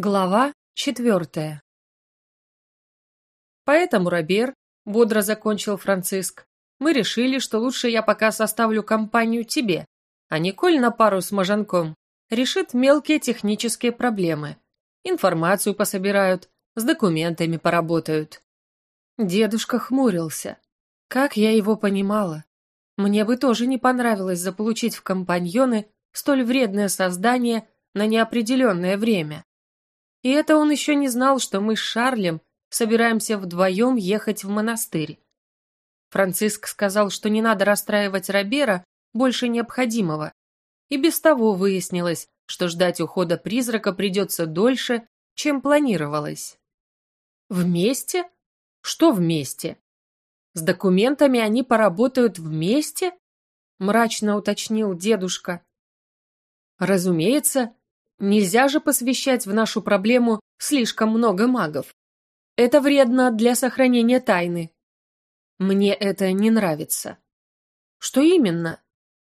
Глава четвертая Поэтому, Робер, бодро закончил Франциск, мы решили, что лучше я пока составлю компанию тебе, а Николь на пару с Мажанком решит мелкие технические проблемы. Информацию пособирают, с документами поработают. Дедушка хмурился. Как я его понимала. Мне бы тоже не понравилось заполучить в компаньоны столь вредное создание на неопределенное время. И это он еще не знал, что мы с Шарлем собираемся вдвоем ехать в монастырь. Франциск сказал, что не надо расстраивать Робера больше необходимого. И без того выяснилось, что ждать ухода призрака придется дольше, чем планировалось. Вместе? Что вместе? С документами они поработают вместе? Мрачно уточнил дедушка. Разумеется, Нельзя же посвящать в нашу проблему слишком много магов. Это вредно для сохранения тайны. Мне это не нравится. Что именно?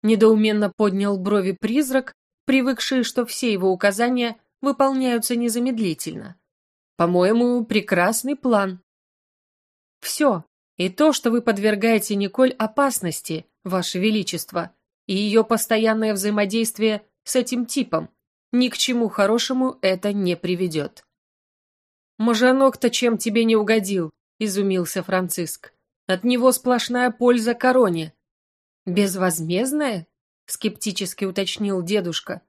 Недоуменно поднял брови призрак, привыкший, что все его указания выполняются незамедлительно. По-моему, прекрасный план. Все, и то, что вы подвергаете Николь опасности, Ваше Величество, и ее постоянное взаимодействие с этим типом, ни к чему хорошему это не приведет. «Мажанок-то чем тебе не угодил?» – изумился Франциск. «От него сплошная польза короне». «Безвозмездная?» – скептически уточнил дедушка.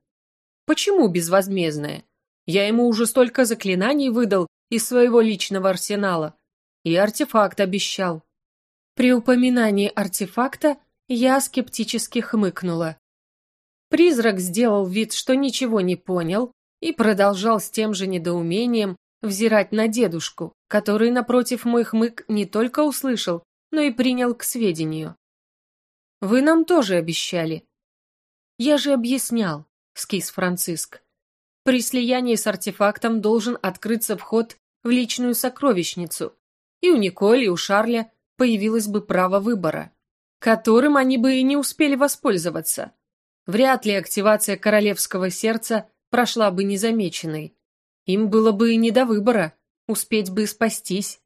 «Почему безвозмездная? Я ему уже столько заклинаний выдал из своего личного арсенала. И артефакт обещал». При упоминании артефакта я скептически хмыкнула. Призрак сделал вид, что ничего не понял, и продолжал с тем же недоумением взирать на дедушку, который, напротив мой хмык, не только услышал, но и принял к сведению. «Вы нам тоже обещали». «Я же объяснял», — скис Франциск. «При слиянии с артефактом должен открыться вход в личную сокровищницу, и у Николи, и у Шарля появилось бы право выбора, которым они бы и не успели воспользоваться. Вряд ли активация королевского сердца прошла бы незамеченной. Им было бы не до выбора, успеть бы спастись.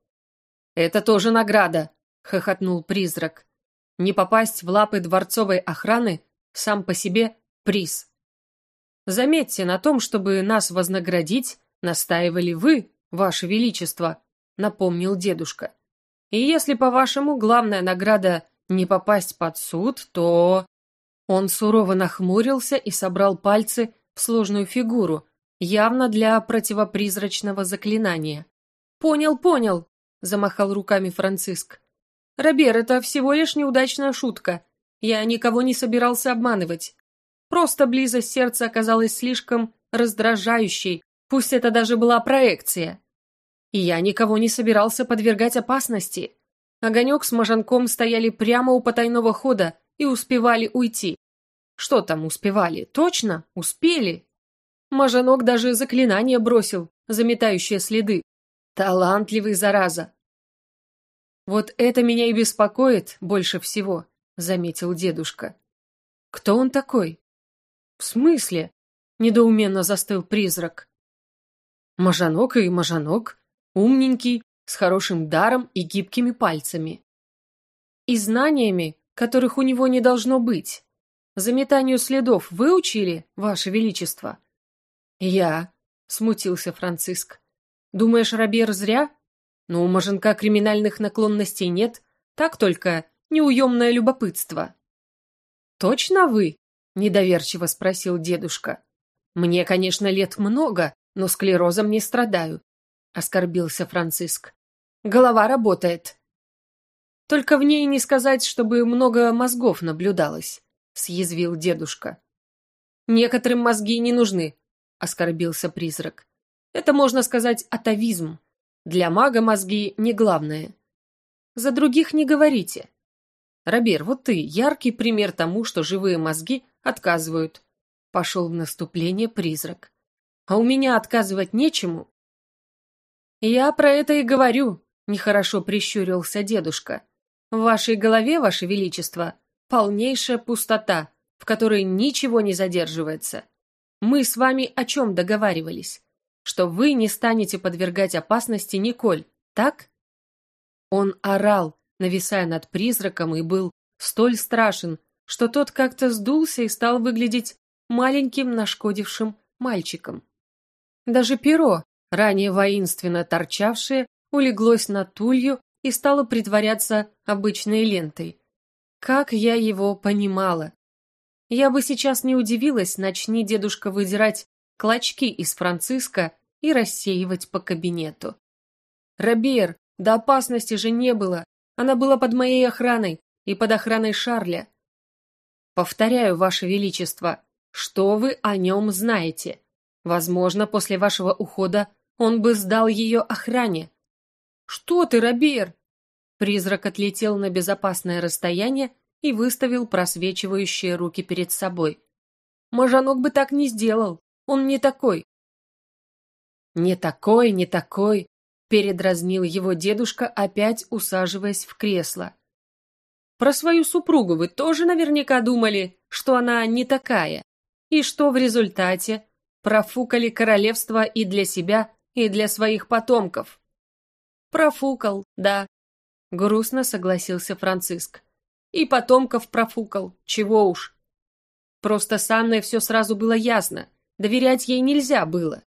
«Это тоже награда», — хохотнул призрак. «Не попасть в лапы дворцовой охраны сам по себе приз». «Заметьте, на том, чтобы нас вознаградить, настаивали вы, ваше величество», — напомнил дедушка. «И если, по-вашему, главная награда не попасть под суд, то...» Он сурово нахмурился и собрал пальцы в сложную фигуру, явно для противопризрачного заклинания. «Понял, понял», — замахал руками Франциск. «Робер, это всего лишь неудачная шутка. Я никого не собирался обманывать. Просто близость сердца оказалась слишком раздражающей, пусть это даже была проекция. И я никого не собирался подвергать опасности. Огонек с Мажанком стояли прямо у потайного хода, и успевали уйти. Что там успевали? Точно? Успели? Мажанок даже заклинание бросил, заметающее следы. Талантливый, зараза. Вот это меня и беспокоит больше всего, заметил дедушка. Кто он такой? В смысле? Недоуменно застыл призрак. Мажанок и мажанок, умненький, с хорошим даром и гибкими пальцами. И знаниями, которых у него не должно быть. Заметанию следов вы учили, Ваше Величество?» «Я», — смутился Франциск. «Думаешь, Робер зря? Но у маженка криминальных наклонностей нет, так только неуемное любопытство». «Точно вы?» — недоверчиво спросил дедушка. «Мне, конечно, лет много, но склерозом не страдаю», — оскорбился Франциск. «Голова работает, только в ней не сказать, чтобы много мозгов наблюдалось, съязвил дедушка. Некоторым мозги не нужны, оскорбился призрак. Это можно сказать атовизм. Для мага мозги не главное. За других не говорите. Робер, вот ты яркий пример тому, что живые мозги отказывают. Пошел в наступление призрак. А у меня отказывать нечему. Я про это и говорю, нехорошо прищурился дедушка. В вашей голове, ваше величество, полнейшая пустота, в которой ничего не задерживается. Мы с вами о чем договаривались? что вы не станете подвергать опасности Николь, так? Он орал, нависая над призраком, и был столь страшен, что тот как-то сдулся и стал выглядеть маленьким нашкодившим мальчиком. Даже перо, ранее воинственно торчавшее, улеглось на тулью и стало притворяться обычной лентой. Как я его понимала! Я бы сейчас не удивилась, начни дедушка выдирать клочки из Франциска и рассеивать по кабинету. «Робер, до опасности же не было. Она была под моей охраной и под охраной Шарля. Повторяю, Ваше Величество, что вы о нем знаете? Возможно, после вашего ухода он бы сдал ее охране. Что ты, Робер? Призрак отлетел на безопасное расстояние и выставил просвечивающие руки перед собой. Мажанок бы так не сделал. Он не такой. Не такой, не такой, передразнил его дедушка, опять усаживаясь в кресло. Про свою супругу вы тоже наверняка думали, что она не такая. И что в результате? Профукали королевство и для себя, и для своих потомков. Профукал, да. Грустно согласился Франциск. И потомков профукал, чего уж. Просто с Анной все сразу было ясно. Доверять ей нельзя было.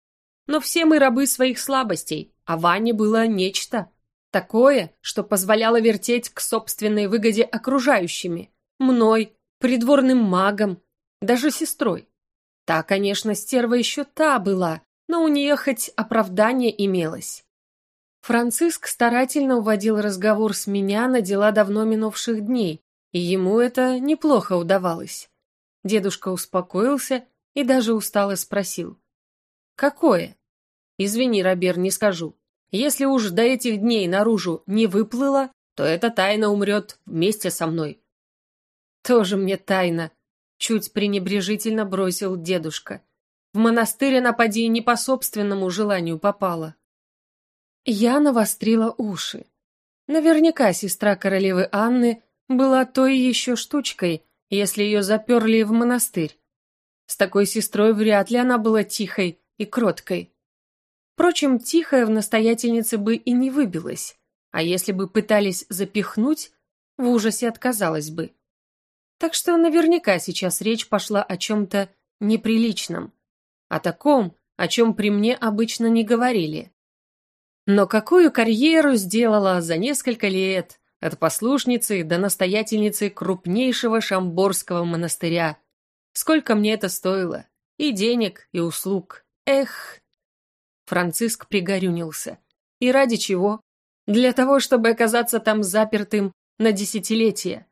Но все мы рабы своих слабостей, а Ване было нечто. Такое, что позволяло вертеть к собственной выгоде окружающими. Мной, придворным магом, даже сестрой. Та, конечно, стерва еще та была, но у нее хоть оправдание имелось. Франциск старательно уводил разговор с меня на дела давно минувших дней, и ему это неплохо удавалось. Дедушка успокоился и даже устало спросил. «Какое?» «Извини, Робер, не скажу. Если уж до этих дней наружу не выплыла, то эта тайна умрет вместе со мной. Тоже мне тайна, чуть пренебрежительно бросил дедушка. В монастырь она поди не по собственному желанию попала. Я навострила уши. Наверняка сестра королевы Анны была той еще штучкой, если ее заперли в монастырь. С такой сестрой вряд ли она была тихой и кроткой. Впрочем, тихая в настоятельнице бы и не выбилась, а если бы пытались запихнуть, в ужасе отказалась бы. Так что наверняка сейчас речь пошла о чем-то неприличном, о таком, о чем при мне обычно не говорили. Но какую карьеру сделала за несколько лет от послушницы до настоятельницы крупнейшего шамборского монастыря. Сколько мне это стоило? И денег, и услуг. Эх, Франциск пригорюнился. И ради чего? Для того, чтобы оказаться там запертым на десятилетия.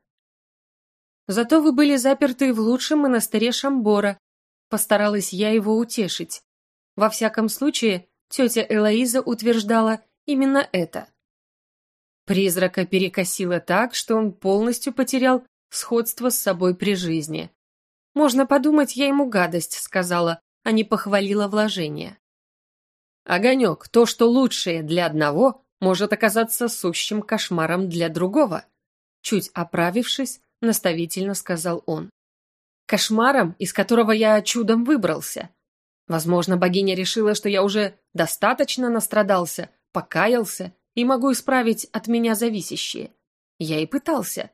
Зато вы были заперты в лучшем монастыре Шамбора. Постаралась я его утешить. Во всяком случае, тетя Элоиза утверждала именно это. Призрака перекосило так, что он полностью потерял сходство с собой при жизни. Можно подумать, я ему гадость сказала, а не похвалила вложение. Огонек, то, что лучшее для одного, может оказаться сущим кошмаром для другого. Чуть оправившись, наставительно сказал он. Кошмаром, из которого я чудом выбрался. Возможно, богиня решила, что я уже достаточно настрадался, покаялся и могу исправить от меня зависящее. Я и пытался.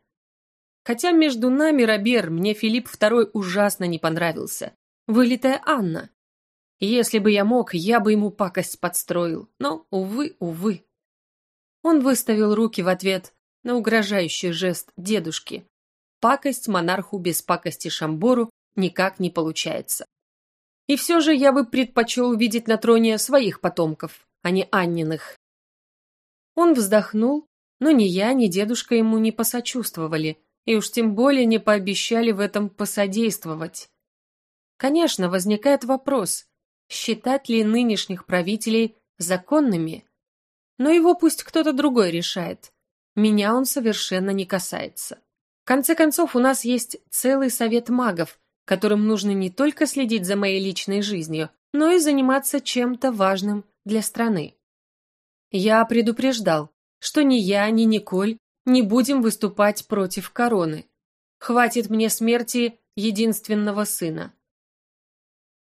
Хотя между нами, Робер, мне Филипп II ужасно не понравился. Вылитая Анна. Если бы я мог, я бы ему пакость подстроил, но, увы, увы. Он выставил руки в ответ на угрожающий жест дедушки. Пакость монарху без пакости Шамбору никак не получается. И все же я бы предпочел увидеть на троне своих потомков, а не Анниных. Он вздохнул, но ни я, ни дедушка ему не посочувствовали, и уж тем более не пообещали в этом посодействовать. Конечно, возникает вопрос, считать ли нынешних правителей законными. Но его пусть кто-то другой решает. Меня он совершенно не касается. В конце концов, у нас есть целый совет магов, которым нужно не только следить за моей личной жизнью, но и заниматься чем-то важным для страны. Я предупреждал, что ни я, ни Николь не будем выступать против короны. Хватит мне смерти единственного сына.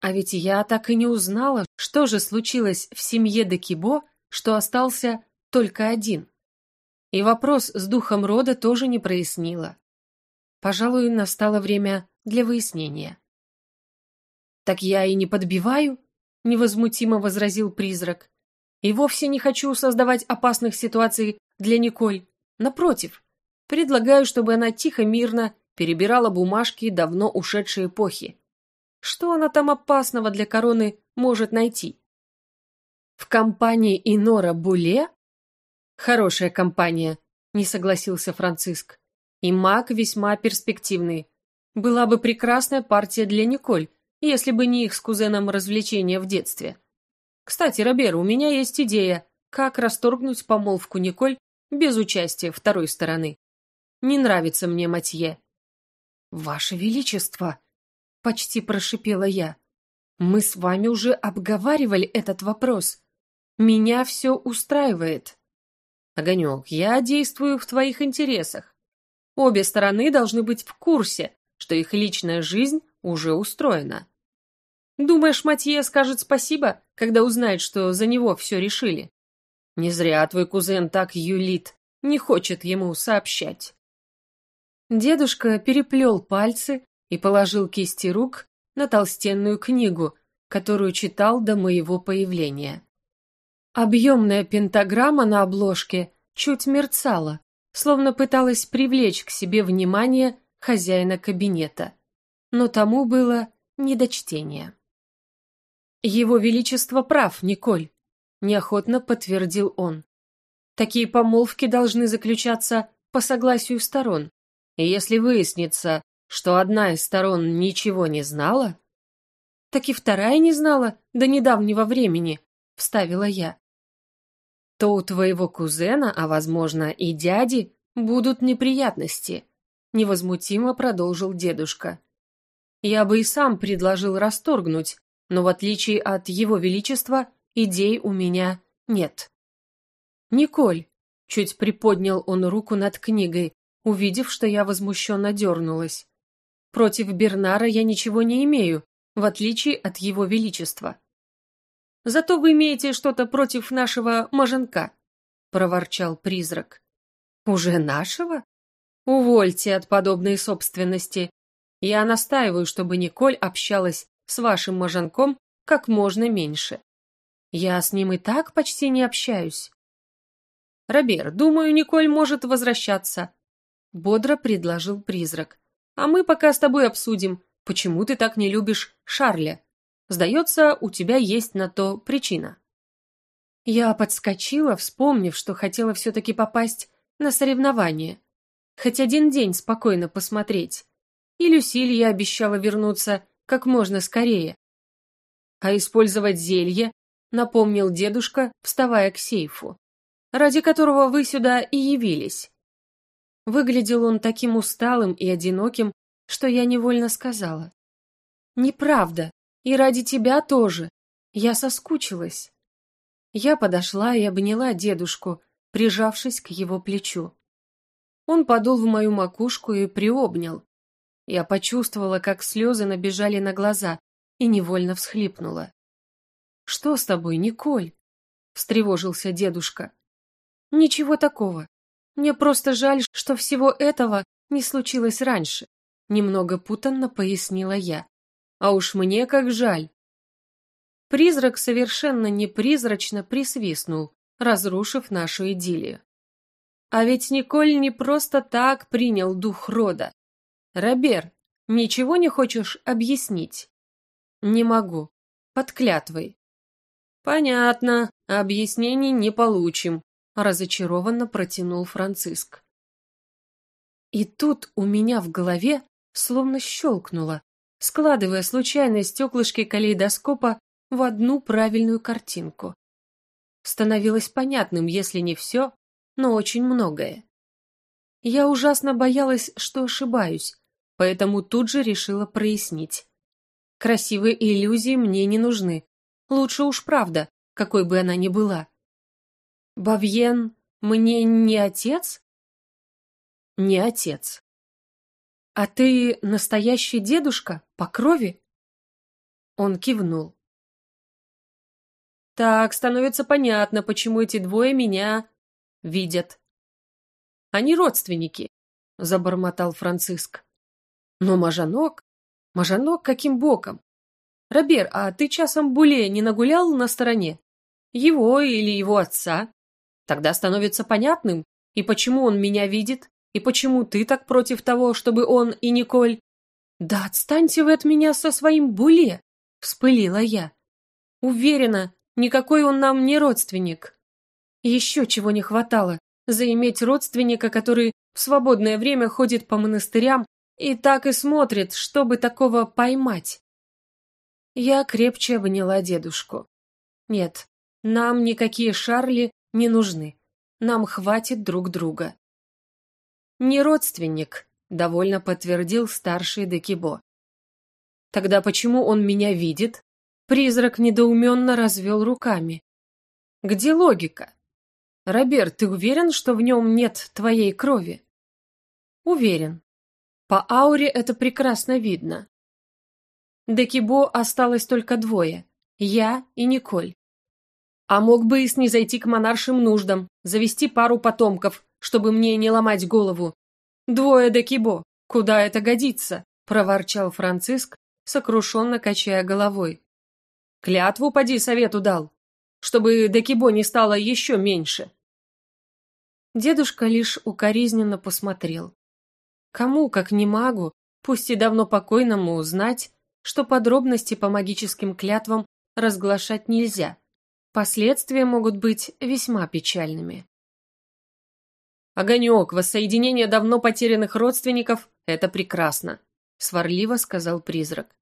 А ведь я так и не узнала, что же случилось в семье Декибо, что остался только один. И вопрос с духом рода тоже не прояснила. Пожалуй, настало время для выяснения. «Так я и не подбиваю», — невозмутимо возразил призрак. «И вовсе не хочу создавать опасных ситуаций для Николь. Напротив, предлагаю, чтобы она тихо, мирно перебирала бумажки давно ушедшей эпохи. Что она там опасного для короны может найти? В компании Инора Буле? Хорошая компания, не согласился Франциск. И маг весьма перспективный. Была бы прекрасная партия для Николь, если бы не их с кузеном развлечения в детстве. Кстати, Робер, у меня есть идея, как расторгнуть помолвку Николь без участия второй стороны. Не нравится мне Матье. «Ваше Величество!» — почти прошипела я. «Мы с вами уже обговаривали этот вопрос. Меня все устраивает». «Огонек, я действую в твоих интересах. Обе стороны должны быть в курсе, что их личная жизнь уже устроена. Думаешь, Матье скажет спасибо, когда узнает, что за него все решили? Не зря твой кузен так юлит, не хочет ему сообщать. Дедушка переплел пальцы и положил кисти рук на толстенную книгу, которую читал до моего появления. Объемная пентаграмма на обложке чуть мерцала, словно пыталась привлечь к себе внимание хозяина кабинета. Но тому было не чтения. «Его Величество прав, Николь», — неохотно подтвердил он. «Такие помолвки должны заключаться по согласию сторон, и если выяснится, что одна из сторон ничего не знала, так и вторая не знала до недавнего времени, вставила я. То у твоего кузена, а возможно и дяди, будут неприятности, невозмутимо продолжил дедушка. Я бы и сам предложил расторгнуть, но в отличие от его величества, идей у меня нет. Николь, чуть приподнял он руку над книгой, увидев, что я возмущенно дернулась. Против Бернара я ничего не имею, в отличие от его величества. Зато вы имеете что-то против нашего маженка, проворчал призрак. Уже нашего? Увольте от подобной собственности. Я настаиваю, чтобы Николь общалась с вашим маженком как можно меньше. Я с ним и так почти не общаюсь. Робер, думаю, Николь может возвращаться бодро предложил призрак. А мы пока с тобой обсудим, почему ты так не любишь Шарля. Сдается, у тебя есть на то причина. Я подскочила, вспомнив, что хотела все-таки попасть на соревнование. Хоть один день спокойно посмотреть. И Люсиль я обещала вернуться как можно скорее. А использовать зелье, напомнил дедушка, вставая к сейфу, ради которого вы сюда и явились. Выглядел он таким усталым и одиноким, что я невольно сказала. «Неправда, и ради тебя тоже. Я соскучилась». Я подошла и обняла дедушку, прижавшись к его плечу. Он подул в мою макушку и приобнял. Я почувствовала, как слезы набежали на глаза, и невольно всхлипнула. «Что с тобой, Николь?» — встревожился дедушка. «Ничего такого. Мне просто жаль, что всего этого не случилось раньше, немного путанно пояснила я. А уж мне как жаль. Призрак совершенно непризрачно присвистнул, разрушив нашу идиллию. А ведь Николь не просто так принял дух рода. Робер, ничего не хочешь объяснить? Не могу. Под клятвой. Понятно, объяснений не получим, разочарованно протянул Франциск. И тут у меня в голове словно щелкнуло, складывая случайные стеклышки калейдоскопа в одну правильную картинку. Становилось понятным, если не все, но очень многое. Я ужасно боялась, что ошибаюсь, поэтому тут же решила прояснить. Красивые иллюзии мне не нужны. Лучше уж правда, какой бы она ни была. Бавьен мне не отец? Не отец. А ты настоящий дедушка по крови? Он кивнул. Так, становится понятно, почему эти двое меня видят. Они родственники, забормотал Франциск. Но Мажанок? Мажанок каким боком? Робер, а ты часом Буле не нагулял на стороне? Его или его отца? Тогда становится понятным, и почему он меня видит, и почему ты так против того, чтобы он и Николь... Да отстаньте вы от меня со своим Буле, вспылила я. Уверена, Никакой он нам не родственник. Еще чего не хватало, заиметь родственника, который в свободное время ходит по монастырям и так и смотрит, чтобы такого поймать. Я крепче обняла дедушку. Нет, нам никакие Шарли не нужны. Нам хватит друг друга. Не родственник, довольно подтвердил старший Декибо. Тогда почему он меня видит? Призрак недоуменно развел руками. «Где логика? Роберт, ты уверен, что в нем нет твоей крови?» «Уверен. По ауре это прекрасно видно. Декибо осталось только двое – я и Николь. А мог бы и снизойти к монаршим нуждам, завести пару потомков, чтобы мне не ломать голову. Двое Декибо, куда это годится?» – проворчал Франциск, сокрушенно качая головой. Клятву поди совету дал, чтобы Декибо не стало еще меньше. Дедушка лишь укоризненно посмотрел. Кому, как не магу, пусть и давно покойному, узнать, что подробности по магическим клятвам разглашать нельзя. Последствия могут быть весьма печальными. «Огонек, воссоединение давно потерянных родственников – это прекрасно», – сварливо сказал призрак.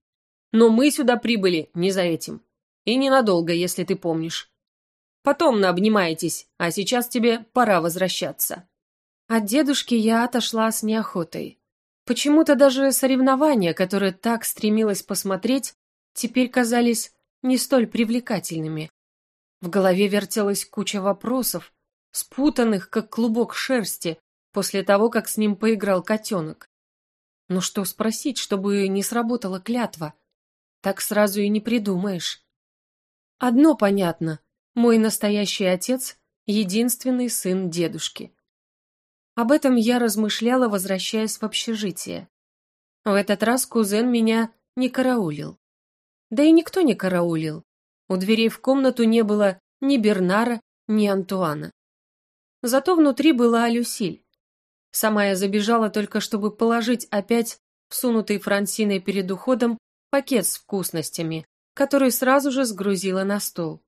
«Но мы сюда прибыли не за этим. И ненадолго, если ты помнишь. Потом наобнимаетесь, а сейчас тебе пора возвращаться». От дедушки я отошла с неохотой. Почему-то даже соревнования, которые так стремилась посмотреть, теперь казались не столь привлекательными. В голове вертелась куча вопросов, спутанных, как клубок шерсти, после того, как с ним поиграл котенок. Но что спросить, чтобы не сработала клятва? Так сразу и не придумаешь. Одно понятно. Мой настоящий отец – единственный сын дедушки. Об этом я размышляла, возвращаясь в общежитие. В этот раз кузен меня не караулил. Да и никто не караулил. У дверей в комнату не было ни Бернара, ни Антуана. Зато внутри была Люсиль. Сама я забежала только, чтобы положить опять всунутый Франсиной перед уходом пакет с вкусностями, который сразу же сгрузила на стол.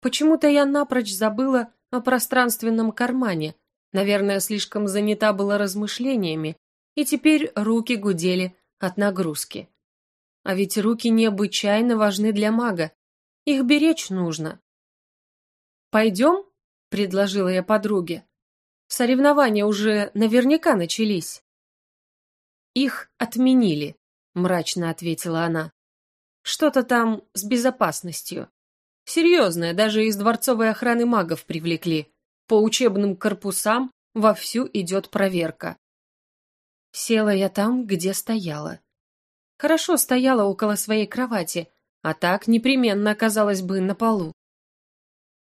Почему-то я напрочь забыла о пространственном кармане, наверное, слишком занята была размышлениями, и теперь руки гудели от нагрузки. А ведь руки необычайно важны для мага, их беречь нужно. «Пойдем?» – предложила я подруге. «Соревнования уже наверняка начались». «Их отменили», – мрачно ответила она. Что-то там с безопасностью. Серьезное, даже из дворцовой охраны магов привлекли. По учебным корпусам вовсю идет проверка. Села я там, где стояла. Хорошо стояла около своей кровати, а так непременно оказалась бы на полу.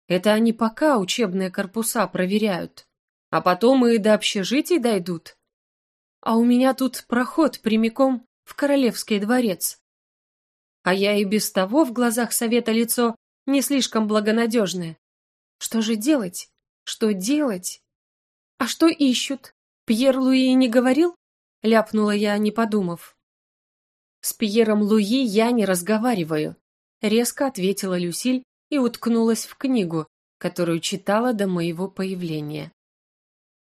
Это они пока учебные корпуса проверяют, а потом и до общежитий дойдут. А у меня тут проход прямиком в Королевский дворец а я и без того в глазах совета лицо не слишком благонадежное. Что же делать? Что делать? А что ищут? Пьер Луи не говорил? Ляпнула я, не подумав. С Пьером Луи я не разговариваю, резко ответила Люсиль и уткнулась в книгу, которую читала до моего появления.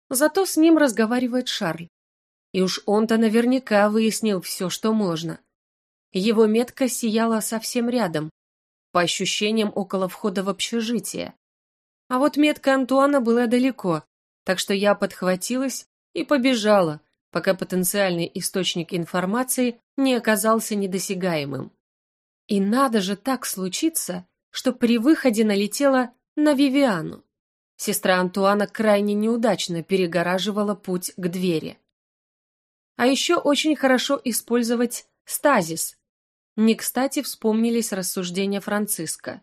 Зато с ним разговаривает Шарль. И уж он-то наверняка выяснил все, что можно. Его метка сияла совсем рядом, по ощущениям около входа в общежитие. А вот метка Антуана была далеко, так что я подхватилась и побежала, пока потенциальный источник информации не оказался недосягаемым. И надо же так случиться, что при выходе налетела на Вивиану. Сестра Антуана крайне неудачно перегораживала путь к двери. А еще очень хорошо использовать стазис, не кстати вспомнились рассуждения Франциска.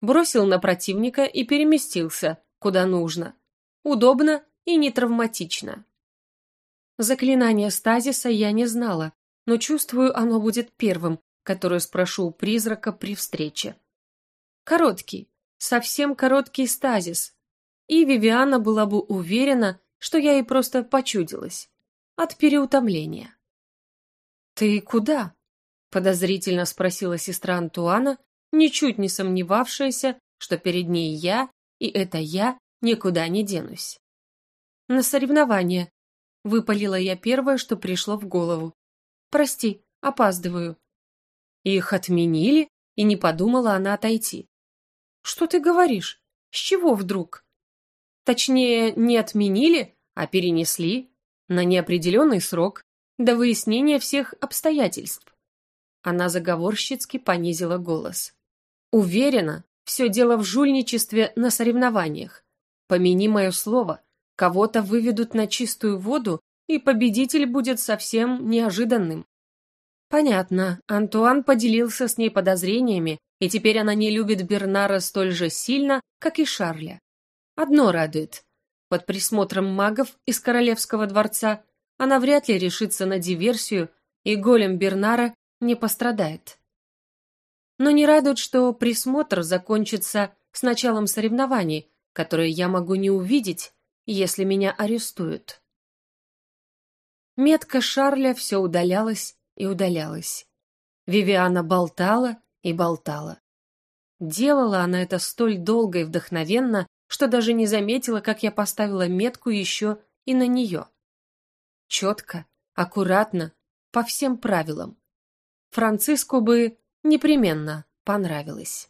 Бросил на противника и переместился, куда нужно. Удобно и не травматично. Заклинание стазиса я не знала, но чувствую, оно будет первым, которое спрошу у призрака при встрече. Короткий, совсем короткий стазис. И Вивиана была бы уверена, что я ей просто почудилась. От переутомления. «Ты куда?» – подозрительно спросила сестра Антуана, ничуть не сомневавшаяся, что перед ней я, и это я никуда не денусь. «На соревнования», – выпалила я первое, что пришло в голову. «Прости, опаздываю». Их отменили, и не подумала она отойти. «Что ты говоришь? С чего вдруг?» Точнее, не отменили, а перенесли на неопределенный срок до выяснения всех обстоятельств. Она заговорщицки понизила голос. Уверена, все дело в жульничестве на соревнованиях. Помяни мое слово, кого-то выведут на чистую воду, и победитель будет совсем неожиданным. Понятно, Антуан поделился с ней подозрениями, и теперь она не любит Бернара столь же сильно, как и Шарля. Одно радует. Под присмотром магов из королевского дворца она вряд ли решится на диверсию, и голем Бернара не пострадает. Но не радует, что присмотр закончится с началом соревнований, которые я могу не увидеть, если меня арестуют. Метка Шарля все удалялась и удалялась. Вивиана болтала и болтала. Делала она это столь долго и вдохновенно, что даже не заметила, как я поставила метку еще и на нее. Четко, аккуратно, по всем правилам. Франциску бы непременно понравилось.